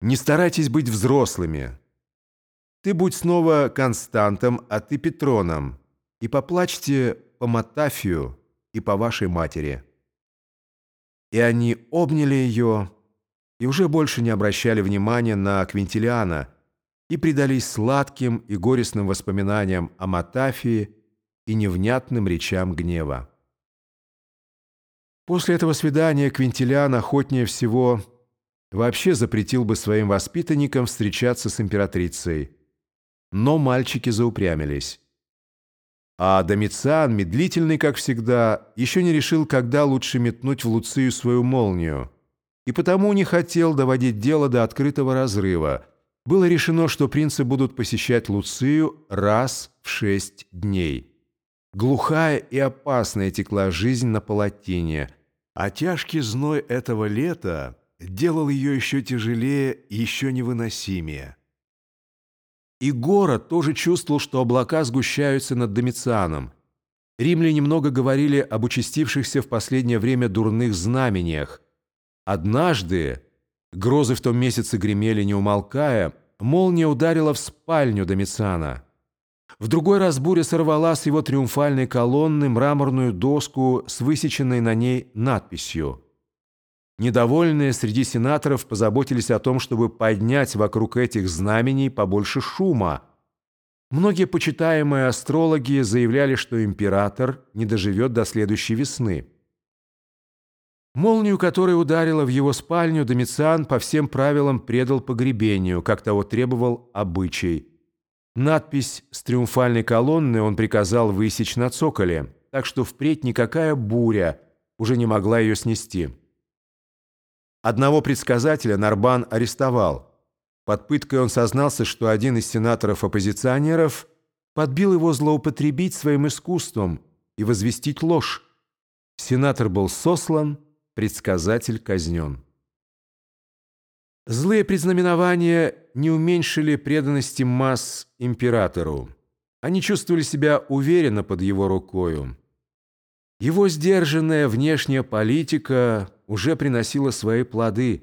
Не старайтесь быть взрослыми. Ты будь снова Константом, а ты Петроном, и поплачьте по Матафию и по вашей матери». И они обняли ее и уже больше не обращали внимания на Квинтилиана и предались сладким и горестным воспоминаниям о Матафии и невнятным речам гнева. После этого свидания Квинтилиан охотнее всего вообще запретил бы своим воспитанникам встречаться с императрицей. Но мальчики заупрямились. А Домициан, медлительный, как всегда, еще не решил, когда лучше метнуть в Луцию свою молнию, и потому не хотел доводить дело до открытого разрыва. Было решено, что принцы будут посещать Луцию раз в шесть дней. Глухая и опасная текла жизнь на Палатине, а тяжкий зной этого лета делал ее еще тяжелее еще невыносимее. И город тоже чувствовал, что облака сгущаются над Домицианом. Римляне много говорили об участившихся в последнее время дурных знамениях. Однажды, грозы в том месяце гремели не умолкая, молния ударила в спальню Домициана. В другой раз буря сорвала с его триумфальной колонны мраморную доску с высеченной на ней надписью – Недовольные среди сенаторов позаботились о том, чтобы поднять вокруг этих знамений побольше шума. Многие почитаемые астрологи заявляли, что император не доживет до следующей весны. Молнию, которая ударила в его спальню, Домициан по всем правилам предал погребению, как того требовал обычай. Надпись с триумфальной колонны он приказал высечь на цоколе, так что впредь никакая буря уже не могла ее снести. Одного предсказателя Нарбан арестовал. Под пыткой он сознался, что один из сенаторов-оппозиционеров подбил его злоупотребить своим искусством и возвестить ложь. Сенатор был сослан, предсказатель казнен. Злые предзнаменования не уменьшили преданности масс императору. Они чувствовали себя уверенно под его рукою. Его сдержанная внешняя политика уже приносила свои плоды.